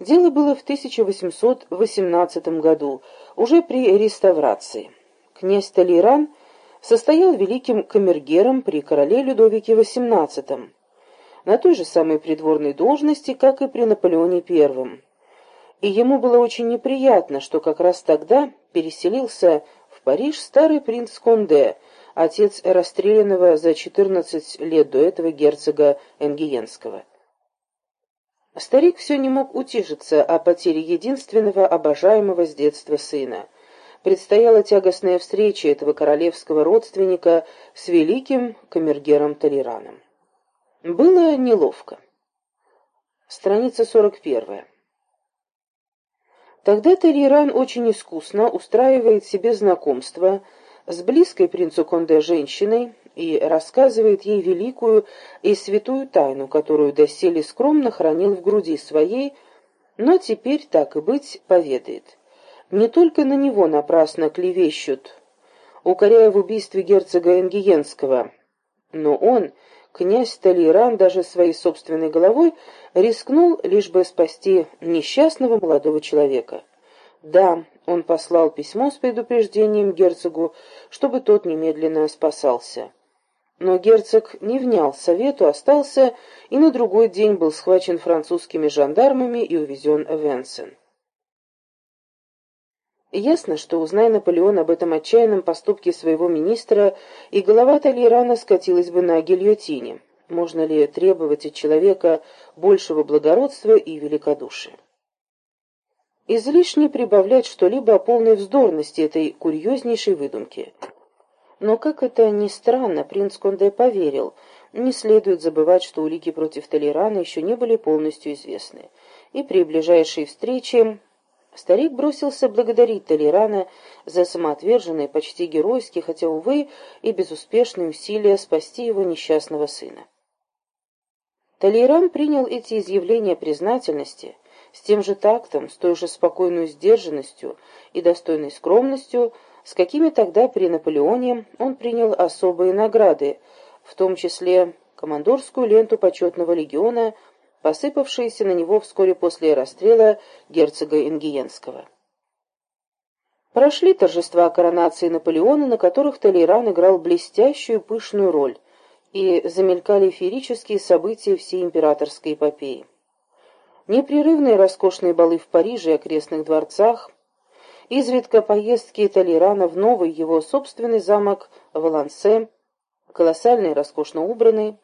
Дело было в 1818 году, уже при реставрации. Князь Толейран состоял великим камергером при короле Людовике XVIII, на той же самой придворной должности, как и при Наполеоне I. И ему было очень неприятно, что как раз тогда переселился в Париж старый принц Конде, отец расстрелянного за 14 лет до этого герцога Энгиенского. Старик все не мог утешиться о потере единственного обожаемого с детства сына. Предстояла тягостная встреча этого королевского родственника с великим камергером Толераном. Было неловко. Страница 41. Тогда Толеран очень искусно устраивает себе знакомство с близкой принцу Конде женщиной и рассказывает ей великую и святую тайну, которую доселе скромно хранил в груди своей, но теперь, так и быть, поведает. Не только на него напрасно клевещут, укоряя в убийстве герцога Энгиенского, но он князь Толеран даже своей собственной головой рискнул, лишь бы спасти несчастного молодого человека. Да, он послал письмо с предупреждением герцогу, чтобы тот немедленно спасался. Но герцог не внял совету, остался и на другой день был схвачен французскими жандармами и увезен в Венсен. Ясно, что, узная Наполеон об этом отчаянном поступке своего министра, и голова Толерана скатилась бы на гильотине. Можно ли требовать от человека большего благородства и великодушия? Излишне прибавлять что-либо о полной вздорности этой курьезнейшей выдумки. Но, как это ни странно, принц Конде поверил. Не следует забывать, что улики против Толерана еще не были полностью известны. И при ближайшей встрече Старик бросился благодарить Толерана за самоотверженные, почти геройские, хотя, увы, и безуспешные усилия спасти его несчастного сына. Толеран принял эти изъявления признательности с тем же тактом, с той же спокойной сдержанностью и достойной скромностью, с какими тогда при Наполеоне он принял особые награды, в том числе командорскую ленту почетного легиона – посыпавшиеся на него вскоре после расстрела герцога Ингиенского. Прошли торжества коронации Наполеона, на которых Толейран играл блестящую пышную роль, и замелькали феерические события всей императорской эпопеи. Непрерывные роскошные балы в Париже и окрестных дворцах, изредка поездки Толейрана в новый его собственный замок Валансе, колоссальный роскошно убранный,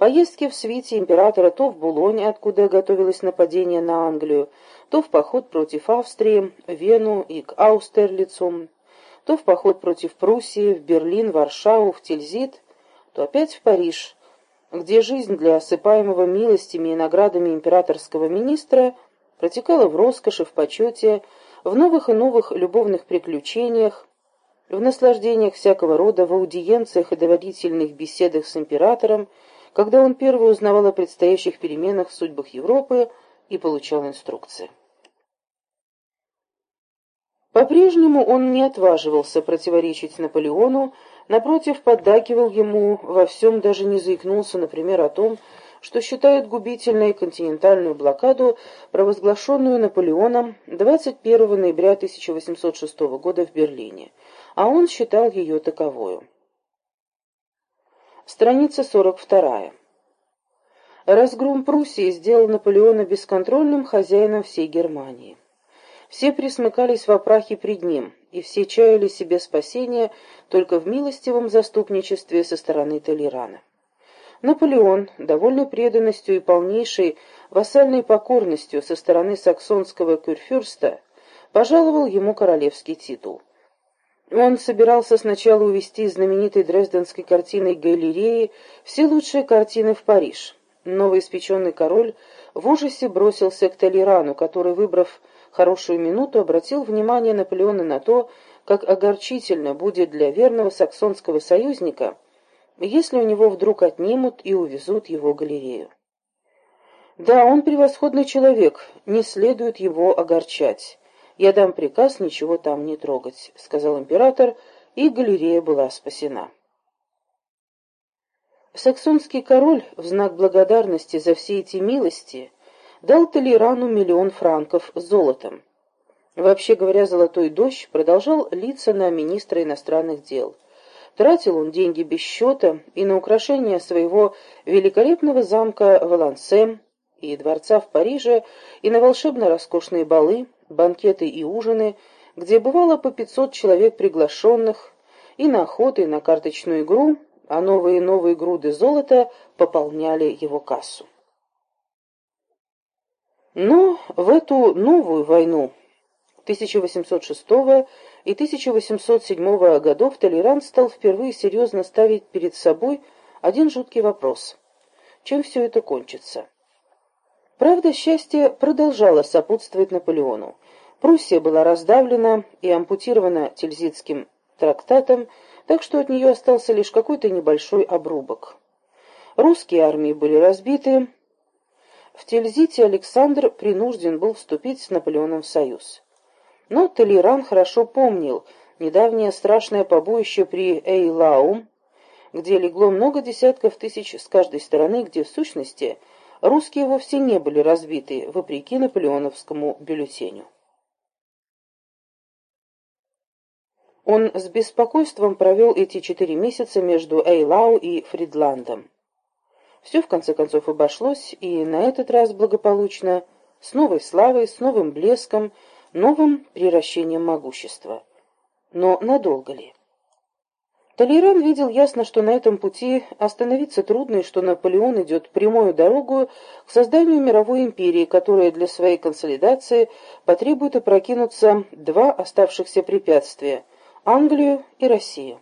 Поездки в свите императора то в Булонь, откуда готовилось нападение на Англию, то в поход против Австрии, Вену и к Аустерлицу, то в поход против Пруссии, в Берлин, Варшаву, в Тильзит, то опять в Париж, где жизнь для осыпаемого милостями и наградами императорского министра протекала в роскоши, в почете, в новых и новых любовных приключениях, в наслаждениях всякого рода, в аудиенциях и доводительных беседах с императором, когда он первый узнавал о предстоящих переменах в судьбах Европы и получал инструкции. По-прежнему он не отваживался противоречить Наполеону, напротив, поддакивал ему, во всем даже не заикнулся, например, о том, что считает губительной континентальную блокаду, провозглашенную Наполеоном 21 ноября 1806 года в Берлине, а он считал ее таковою. Страница 42. Разгром Пруссии сделал Наполеона бесконтрольным хозяином всей Германии. Все присмыкались в опрахе пред ним, и все чаяли себе спасения только в милостивом заступничестве со стороны Толерана. Наполеон, довольный преданностью и полнейшей вассальной покорностью со стороны саксонского кюрфюрста, пожаловал ему королевский титул. Он собирался сначала увезти из знаменитой дрезденской картиной галереи все лучшие картины в Париж. Новоиспеченный король в ужасе бросился к Толерану, который, выбрав хорошую минуту, обратил внимание Наполеона на то, как огорчительно будет для верного саксонского союзника, если у него вдруг отнимут и увезут его галерею. Да, он превосходный человек, не следует его огорчать. «Я дам приказ ничего там не трогать», — сказал император, и галерея была спасена. Саксонский король в знак благодарности за все эти милости дал Толерану миллион франков золотом. Вообще говоря, «Золотой дождь» продолжал литься на министра иностранных дел. Тратил он деньги без счета и на украшение своего великолепного замка Валансе и дворца в Париже, и на волшебно-роскошные балы, банкеты и ужины, где бывало по 500 человек приглашенных, и на охоты, и на карточную игру, а новые и новые груды золота пополняли его кассу. Но в эту новую войну 1806 и 1807 годов Толерант стал впервые серьезно ставить перед собой один жуткий вопрос. Чем все это кончится? Правда, счастье продолжало сопутствовать Наполеону. Пруссия была раздавлена и ампутирована Тильзитским трактатом, так что от нее остался лишь какой-то небольшой обрубок. Русские армии были разбиты. В Тильзите Александр принужден был вступить с Наполеоном в союз. Но Толеран хорошо помнил недавнее страшное побоище при Эйлаум, где легло много десятков тысяч с каждой стороны, где, в сущности, русские вовсе не были разбиты, вопреки наполеоновскому бюллетеню. Он с беспокойством провел эти четыре месяца между Эйлау и Фридландом. Все, в конце концов, обошлось, и на этот раз благополучно, с новой славой, с новым блеском, новым приращением могущества. Но надолго ли? Толеран видел ясно, что на этом пути остановиться трудно, и что Наполеон идет прямую дорогу к созданию мировой империи, которая для своей консолидации потребует опрокинуться два оставшихся препятствия – Англию и Россию.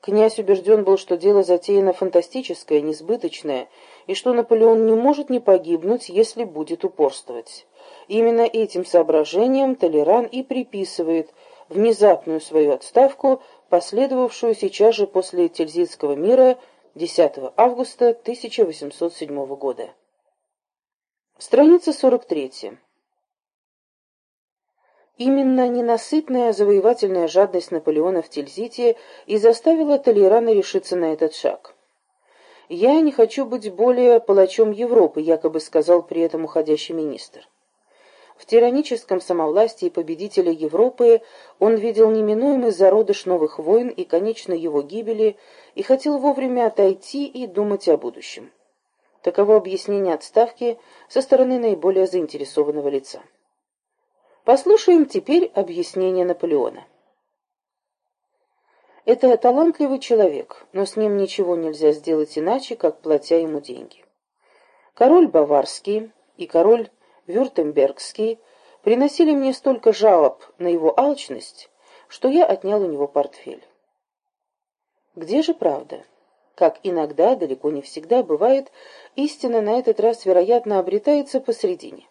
Князь убежден был, что дело затеяно фантастическое, несбыточное, и что Наполеон не может не погибнуть, если будет упорствовать. Именно этим соображением Толеран и приписывает внезапную свою отставку, последовавшую сейчас же после Тильзитского мира 10 августа 1807 года. Страница 43. Именно ненасытная завоевательная жадность Наполеона в Тильзите и заставила Толерана решиться на этот шаг. «Я не хочу быть более палачом Европы», якобы сказал при этом уходящий министр. В тираническом самовластии победителя Европы он видел неминуемый зародыш новых войн и конечной его гибели и хотел вовремя отойти и думать о будущем. Таково объяснение отставки со стороны наиболее заинтересованного лица. Послушаем теперь объяснение Наполеона. Это талантливый человек, но с ним ничего нельзя сделать иначе, как платя ему деньги. Король Баварский и король Вюртембергский приносили мне столько жалоб на его алчность, что я отнял у него портфель. Где же правда? Как иногда, далеко не всегда бывает, истина на этот раз, вероятно, обретается посредине.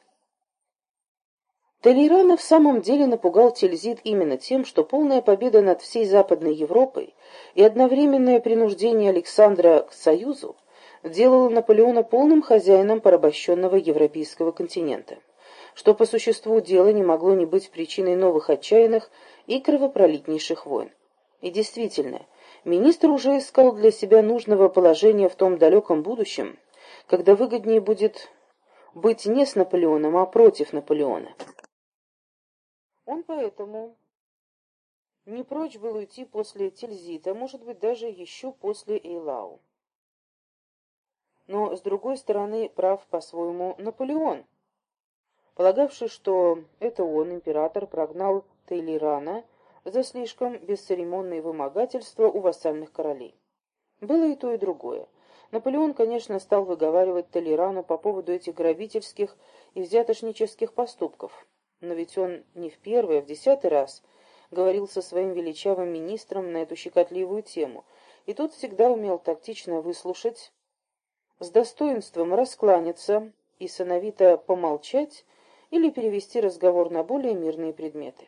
Толерана в самом деле напугал Тильзит именно тем, что полная победа над всей Западной Европой и одновременное принуждение Александра к союзу делало Наполеона полным хозяином порабощенного европейского континента, что по существу дела не могло не быть причиной новых отчаянных и кровопролитнейших войн. И действительно, министр уже искал для себя нужного положения в том далеком будущем, когда выгоднее будет быть не с Наполеоном, а против Наполеона. Он поэтому не прочь был уйти после Тильзита, может быть, даже еще после Эйлау. Но, с другой стороны, прав по-своему Наполеон, полагавший, что это он, император, прогнал Тейлирана за слишком бесцеремонные вымогательства у вассальных королей. Было и то, и другое. Наполеон, конечно, стал выговаривать Толерану по поводу этих грабительских и взятошнических поступков. Но ведь он не в первый, а в десятый раз говорил со своим величавым министром на эту щекотливую тему, и тот всегда умел тактично выслушать, с достоинством раскланяться и сыновито помолчать или перевести разговор на более мирные предметы.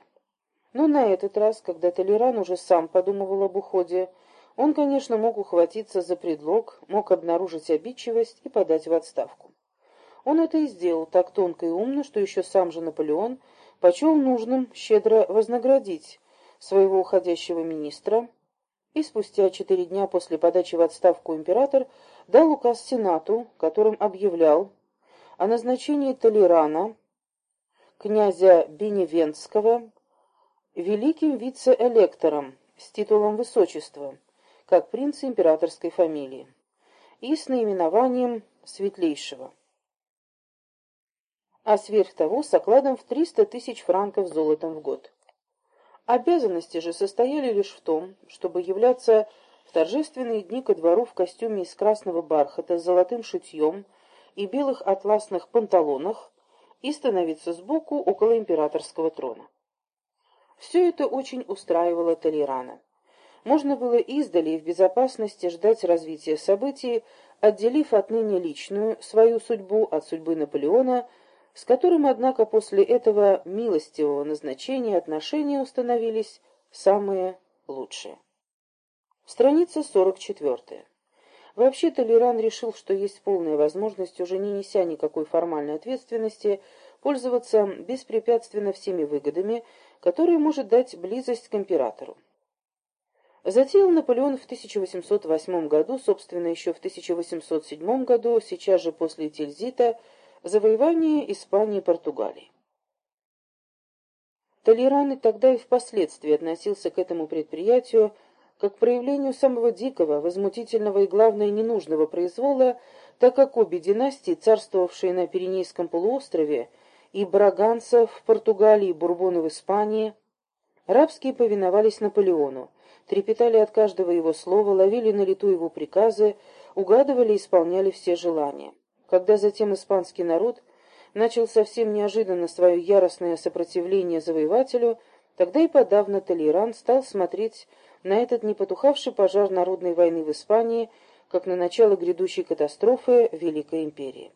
Но на этот раз, когда Толеран уже сам подумывал об уходе, он, конечно, мог ухватиться за предлог, мог обнаружить обидчивость и подать в отставку. Он это и сделал так тонко и умно, что еще сам же Наполеон почел нужным щедро вознаградить своего уходящего министра, и спустя четыре дня после подачи в отставку император дал указ Сенату, которым объявлял о назначении Толерана, князя Беневентского, великим вице-электором с титулом высочества, как принца императорской фамилии, и с наименованием светлейшего. А сверх того с окладом в 300 тысяч франков золотом в год. Обязанности же состояли лишь в том, чтобы являться в торжественные дни ко двору в костюме из красного бархата с золотым шитьем и белых атласных панталонах и становиться сбоку около императорского трона. Все это очень устраивало Толерана. Можно было издали и в безопасности ждать развития событий, отделив отныне личную свою судьбу от судьбы Наполеона, с которым, однако, после этого милостивого назначения отношения установились самые лучшие. Страница 44. Вообще Толеран решил, что есть полная возможность, уже не неся никакой формальной ответственности, пользоваться беспрепятственно всеми выгодами, которые может дать близость к императору. Затеял Наполеон в 1808 году, собственно, еще в 1807 году, сейчас же после Тильзита, завоевание Испании и Португалии. Толеран и тогда и впоследствии относился к этому предприятию как к проявлению самого дикого, возмутительного и, главное, ненужного произвола, так как обе династии, царствовавшие на Пиренейском полуострове, и браганцев в Португалии, и бурбоны в Испании, рабские повиновались Наполеону, трепетали от каждого его слова, ловили на лету его приказы, угадывали и исполняли все желания. Когда затем испанский народ начал совсем неожиданно свое яростное сопротивление завоевателю, тогда и подавно Толеран стал смотреть на этот непотухавший пожар народной войны в Испании, как на начало грядущей катастрофы Великой империи.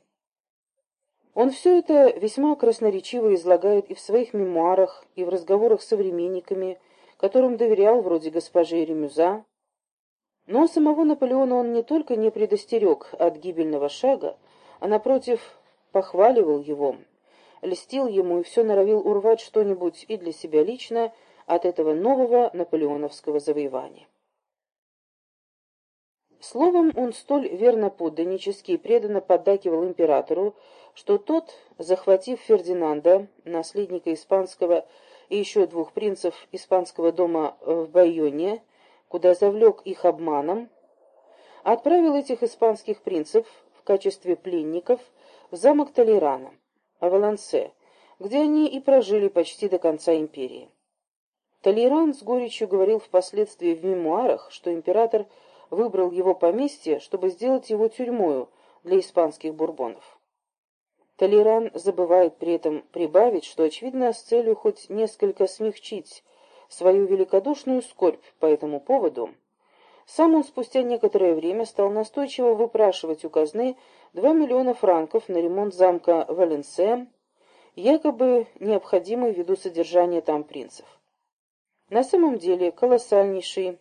Он все это весьма красноречиво излагает и в своих мемуарах, и в разговорах с современниками, которым доверял вроде госпожи Ремюза. Но самого Наполеона он не только не предостерег от гибельного шага, а, напротив, похваливал его, льстил ему и все норовил урвать что-нибудь и для себя лично от этого нового наполеоновского завоевания. Словом, он столь верно подданнически и преданно поддакивал императору, что тот, захватив Фердинанда, наследника испанского и еще двух принцев испанского дома в Байоне, куда завлек их обманом, отправил этих испанских принцев качестве пленников в замок Толерана, в Валансе, где они и прожили почти до конца империи. Толеран с горечью говорил впоследствии в мемуарах, что император – выбрал его поместье, чтобы сделать его тюрьмою для испанских бурбонов. Толеран забывает при этом прибавить, что, очевидно, с целью хоть несколько смягчить свою великодушную скорбь по этому поводу, сам он спустя некоторое время стал настойчиво выпрашивать у казны 2 миллиона франков на ремонт замка Валенсе, якобы необходимый ввиду содержания там принцев. На самом деле колоссальнейший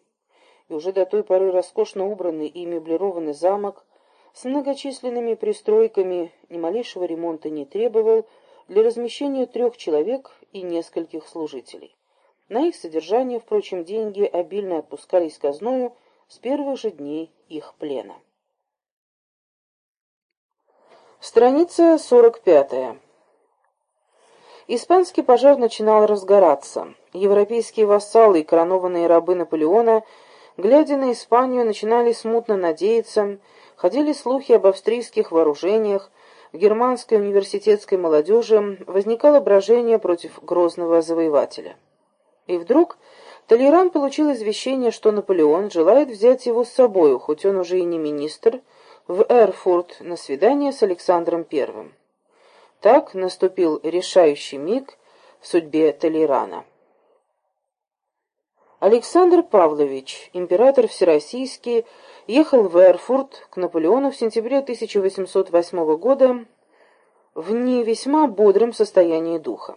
и уже до той поры роскошно убранный и меблированный замок с многочисленными пристройками ни малейшего ремонта не требовал для размещения трех человек и нескольких служителей. На их содержание, впрочем, деньги обильно отпускались казною с первых же дней их плена. Страница 45. Испанский пожар начинал разгораться. Европейские вассалы и коронованные рабы Наполеона – Глядя на Испанию, начинали смутно надеяться, ходили слухи об австрийских вооружениях, в германской университетской молодежи возникало брожение против грозного завоевателя. И вдруг Толеран получил извещение, что Наполеон желает взять его с собою, хоть он уже и не министр, в Эрфурт на свидание с Александром I. Так наступил решающий миг в судьбе Толерана. Александр Павлович, император Всероссийский, ехал в Эрфурт к Наполеону в сентябре 1808 года в не весьма бодром состоянии духа.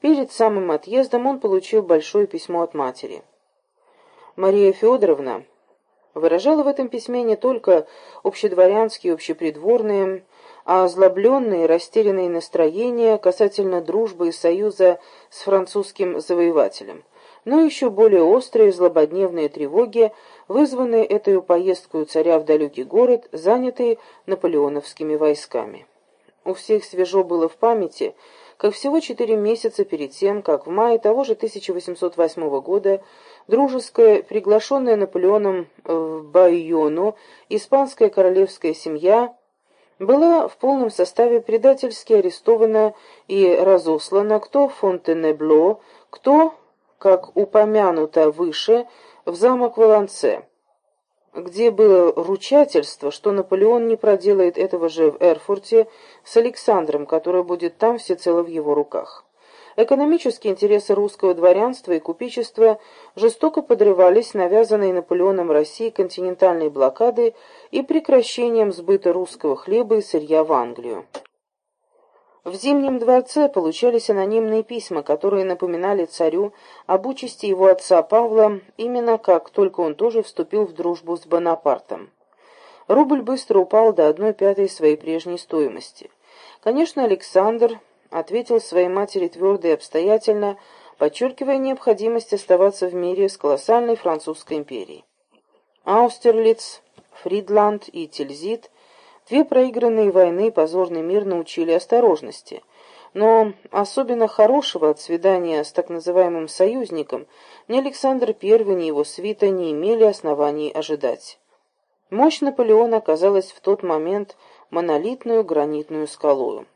Перед самым отъездом он получил большое письмо от матери. Мария Федоровна выражала в этом письме не только общедворянские, общепридворные, а озлобленные, растерянные настроения касательно дружбы и союза с французским завоевателем но еще более острые злободневные тревоги, вызванные этой поездкой царя в далекий город, занятый наполеоновскими войсками. у всех свежо было в памяти, как всего четыре месяца перед тем, как в мае того же 1808 года дружеская, приглашенная Наполеоном в Байону, испанская королевская семья была в полном составе предательски арестована и разослана кто в Фонтенебло, кто, как упомянуто выше, в замок Валанце, где было ручательство, что Наполеон не проделает этого же в Эрфурте с Александром, который будет там всецело в его руках. Экономические интересы русского дворянства и купечества жестоко подрывались навязанной Наполеоном России континентальной блокадой и прекращением сбыта русского хлеба и сырья в Англию. В Зимнем дворце получались анонимные письма, которые напоминали царю об участи его отца Павла, именно как только он тоже вступил в дружбу с Бонапартом. Рубль быстро упал до одной пятой своей прежней стоимости. Конечно, Александр ответил своей матери твердо и обстоятельно, подчеркивая необходимость оставаться в мире с колоссальной французской империей. Аустерлиц, Фридланд и Тильзит, две проигранные войны и позорный мир научили осторожности, но особенно хорошего от свидания с так называемым союзником ни Александр I, ни его свита не имели оснований ожидать. Мощь Наполеона оказалась в тот момент монолитную гранитную скалою.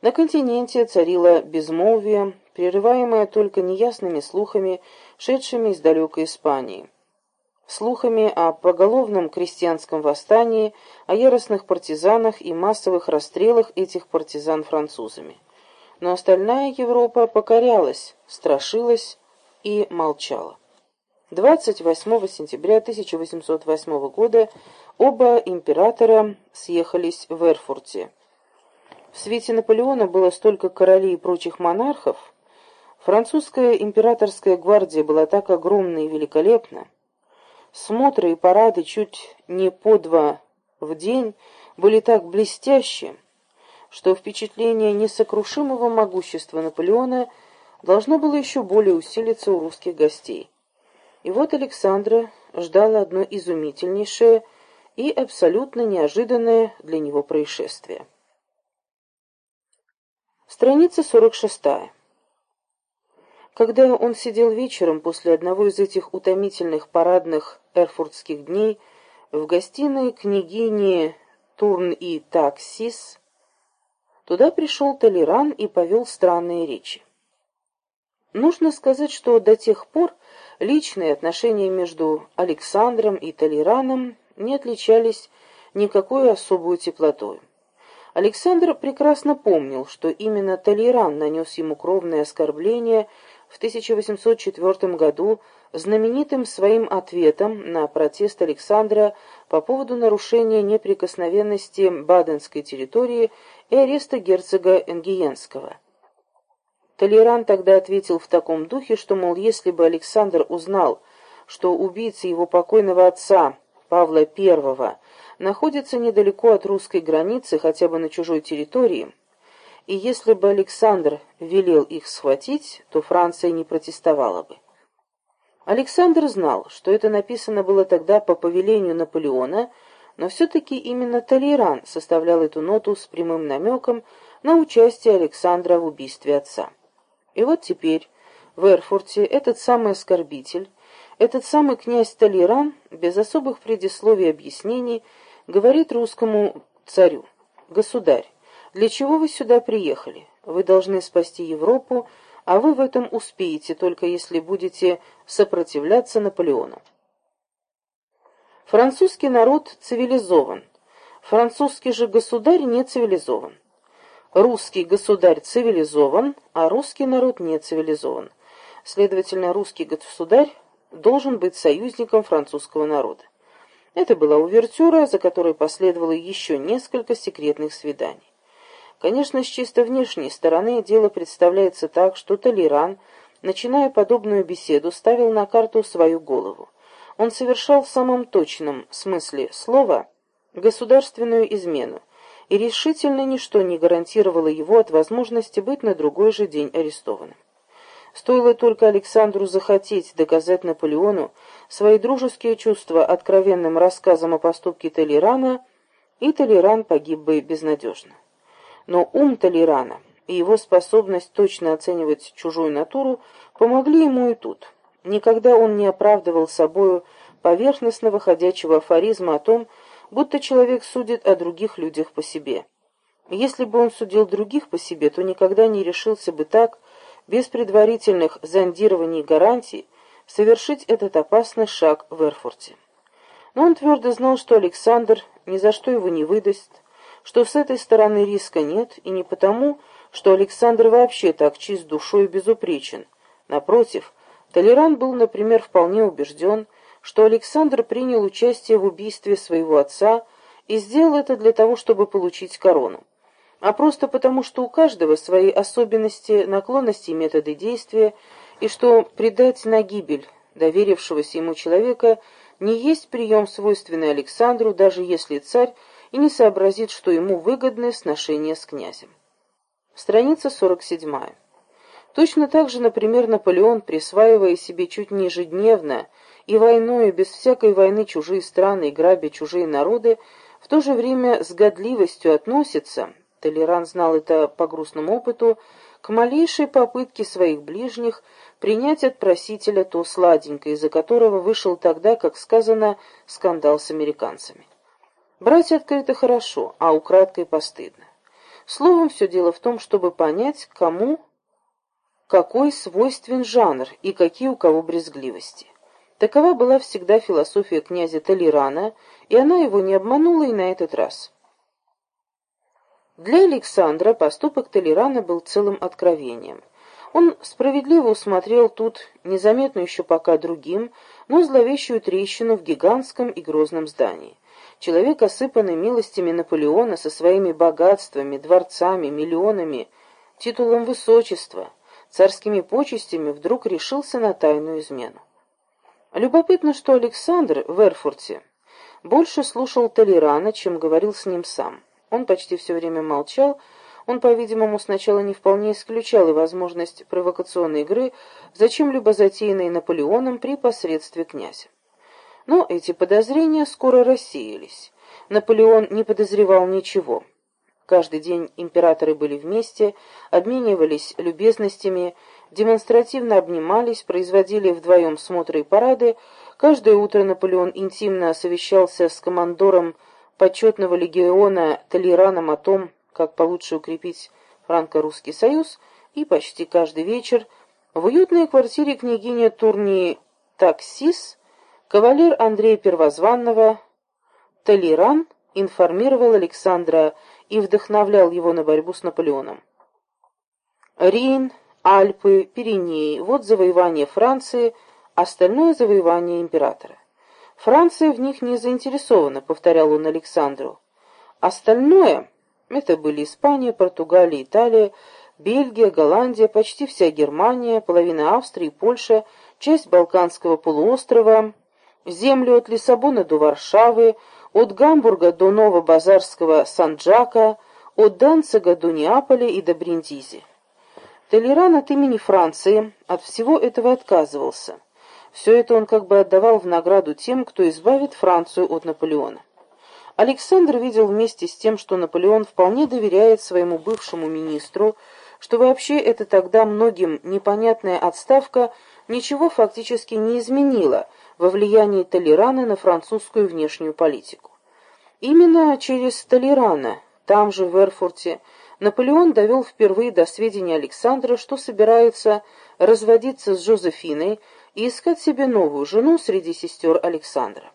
На континенте царило безмолвие, прерываемое только неясными слухами, шедшими из далекой Испании. Слухами о поголовном крестьянском восстании, о яростных партизанах и массовых расстрелах этих партизан французами. Но остальная Европа покорялась, страшилась и молчала. 28 сентября 1808 года оба императора съехались в Эрфурте. В свете Наполеона было столько королей и прочих монархов, французская императорская гвардия была так огромна и великолепна, смотры и парады чуть не по два в день были так блестящие, что впечатление несокрушимого могущества Наполеона должно было еще более усилиться у русских гостей. И вот Александра ждала одно изумительнейшее и абсолютно неожиданное для него происшествие. Страница 46. Когда он сидел вечером после одного из этих утомительных парадных эрфуртских дней в гостиной княгини Турн и Таксис, туда пришел Толеран и повел странные речи. Нужно сказать, что до тех пор личные отношения между Александром и Толераном не отличались никакой особой теплотой. Александр прекрасно помнил, что именно Толеран нанес ему кровное оскорбление в 1804 году знаменитым своим ответом на протест Александра по поводу нарушения неприкосновенности Баденской территории и ареста герцога Энгиенского. Толеран тогда ответил в таком духе, что, мол, если бы Александр узнал, что убийца его покойного отца, Павла I, находится недалеко от русской границы, хотя бы на чужой территории, и если бы Александр велел их схватить, то Франция не протестовала бы. Александр знал, что это написано было тогда по повелению Наполеона, но все-таки именно Толеран составлял эту ноту с прямым намеком на участие Александра в убийстве отца. И вот теперь в Эрфурте этот самый оскорбитель, этот самый князь Толеран, без особых предисловий и объяснений, говорит русскому царю, «Государь, для чего вы сюда приехали? Вы должны спасти Европу, а вы в этом успеете, только если будете сопротивляться Наполеону». Французский народ цивилизован, французский же государь не цивилизован. Русский государь цивилизован, а русский народ не цивилизован. Следовательно, русский государь должен быть союзником французского народа. Это была увертюра, за которой последовало еще несколько секретных свиданий. Конечно, с чисто внешней стороны дело представляется так, что Толеран, начиная подобную беседу, ставил на карту свою голову. Он совершал в самом точном смысле слова государственную измену, и решительно ничто не гарантировало его от возможности быть на другой же день арестованным. Стоило только Александру захотеть доказать Наполеону свои дружеские чувства откровенным рассказом о поступке Толерана, и Толеран погиб бы безнадежно. Но ум Толерана и его способность точно оценивать чужую натуру помогли ему и тут. Никогда он не оправдывал собою поверхностного ходячего афоризма о том, будто человек судит о других людях по себе. Если бы он судил других по себе, то никогда не решился бы так, без предварительных зондирований и гарантий, совершить этот опасный шаг в Эрфурте. Но он твердо знал, что Александр ни за что его не выдаст, что с этой стороны риска нет, и не потому, что Александр вообще так чист душой и безупречен. Напротив, Толеран был, например, вполне убежден, что Александр принял участие в убийстве своего отца и сделал это для того, чтобы получить корону, а просто потому, что у каждого свои особенности, наклонности и методы действия, и что предать на гибель доверившегося ему человека не есть прием, свойственный Александру, даже если царь и не сообразит, что ему выгодны сношения с князем. Страница 47. Точно так же, например, Наполеон, присваивая себе чуть не ежедневно и войною, без всякой войны чужие страны и грабя чужие народы, в то же время с годливостью относится, Толеран знал это по грустному опыту, к малейшей попытке своих ближних принять от просителя то сладенькое, из-за которого вышел тогда, как сказано, скандал с американцами. Брать открыто хорошо, а украдкой постыдно. Словом, все дело в том, чтобы понять, кому какой свойствен жанр и какие у кого брезгливости. Такова была всегда философия князя Толерана, и она его не обманула и на этот раз. Для Александра поступок Толерана был целым откровением. Он справедливо усмотрел тут, незаметно еще пока другим, но зловещую трещину в гигантском и грозном здании. Человек, осыпанный милостями Наполеона со своими богатствами, дворцами, миллионами, титулом высочества, царскими почестями, вдруг решился на тайную измену. Любопытно, что Александр в Эрфурте больше слушал Толерана, чем говорил с ним сам. Он почти все время молчал, он, по-видимому, сначала не вполне исключал и возможность провокационной игры, зачем-либо затеянной Наполеоном при посредстве князя. Но эти подозрения скоро рассеялись. Наполеон не подозревал ничего. Каждый день императоры были вместе, обменивались любезностями, демонстративно обнимались, производили вдвоем смотры и парады. Каждое утро Наполеон интимно совещался с командором почетного легиона Толераном о том, как получше укрепить франко-русский союз, и почти каждый вечер в уютной квартире княгини Турни Таксис Кавалер Андрей Первозванного, Толеран, информировал Александра и вдохновлял его на борьбу с Наполеоном. Рейн, Альпы, Пиренеи – вот завоевание Франции, остальное завоевание императора. Франция в них не заинтересована, повторял он Александру. Остальное – это были Испания, Португалия, Италия, Бельгия, Голландия, почти вся Германия, половина Австрии, Польша, часть Балканского полуострова – землю от Лиссабона до Варшавы, от Гамбурга до Новобазарского Санджака, от Данцига до Неаполя и до Бриндизи. Толеран от имени Франции от всего этого отказывался. Все это он как бы отдавал в награду тем, кто избавит Францию от Наполеона. Александр видел вместе с тем, что Наполеон вполне доверяет своему бывшему министру, что вообще это тогда многим непонятная отставка ничего фактически не изменила во влиянии Толерана на французскую внешнюю политику. Именно через Толерана, там же в Эрфурте, Наполеон довел впервые до сведения Александра, что собирается разводиться с Жозефиной и искать себе новую жену среди сестер Александра.